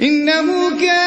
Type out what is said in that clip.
إنه كان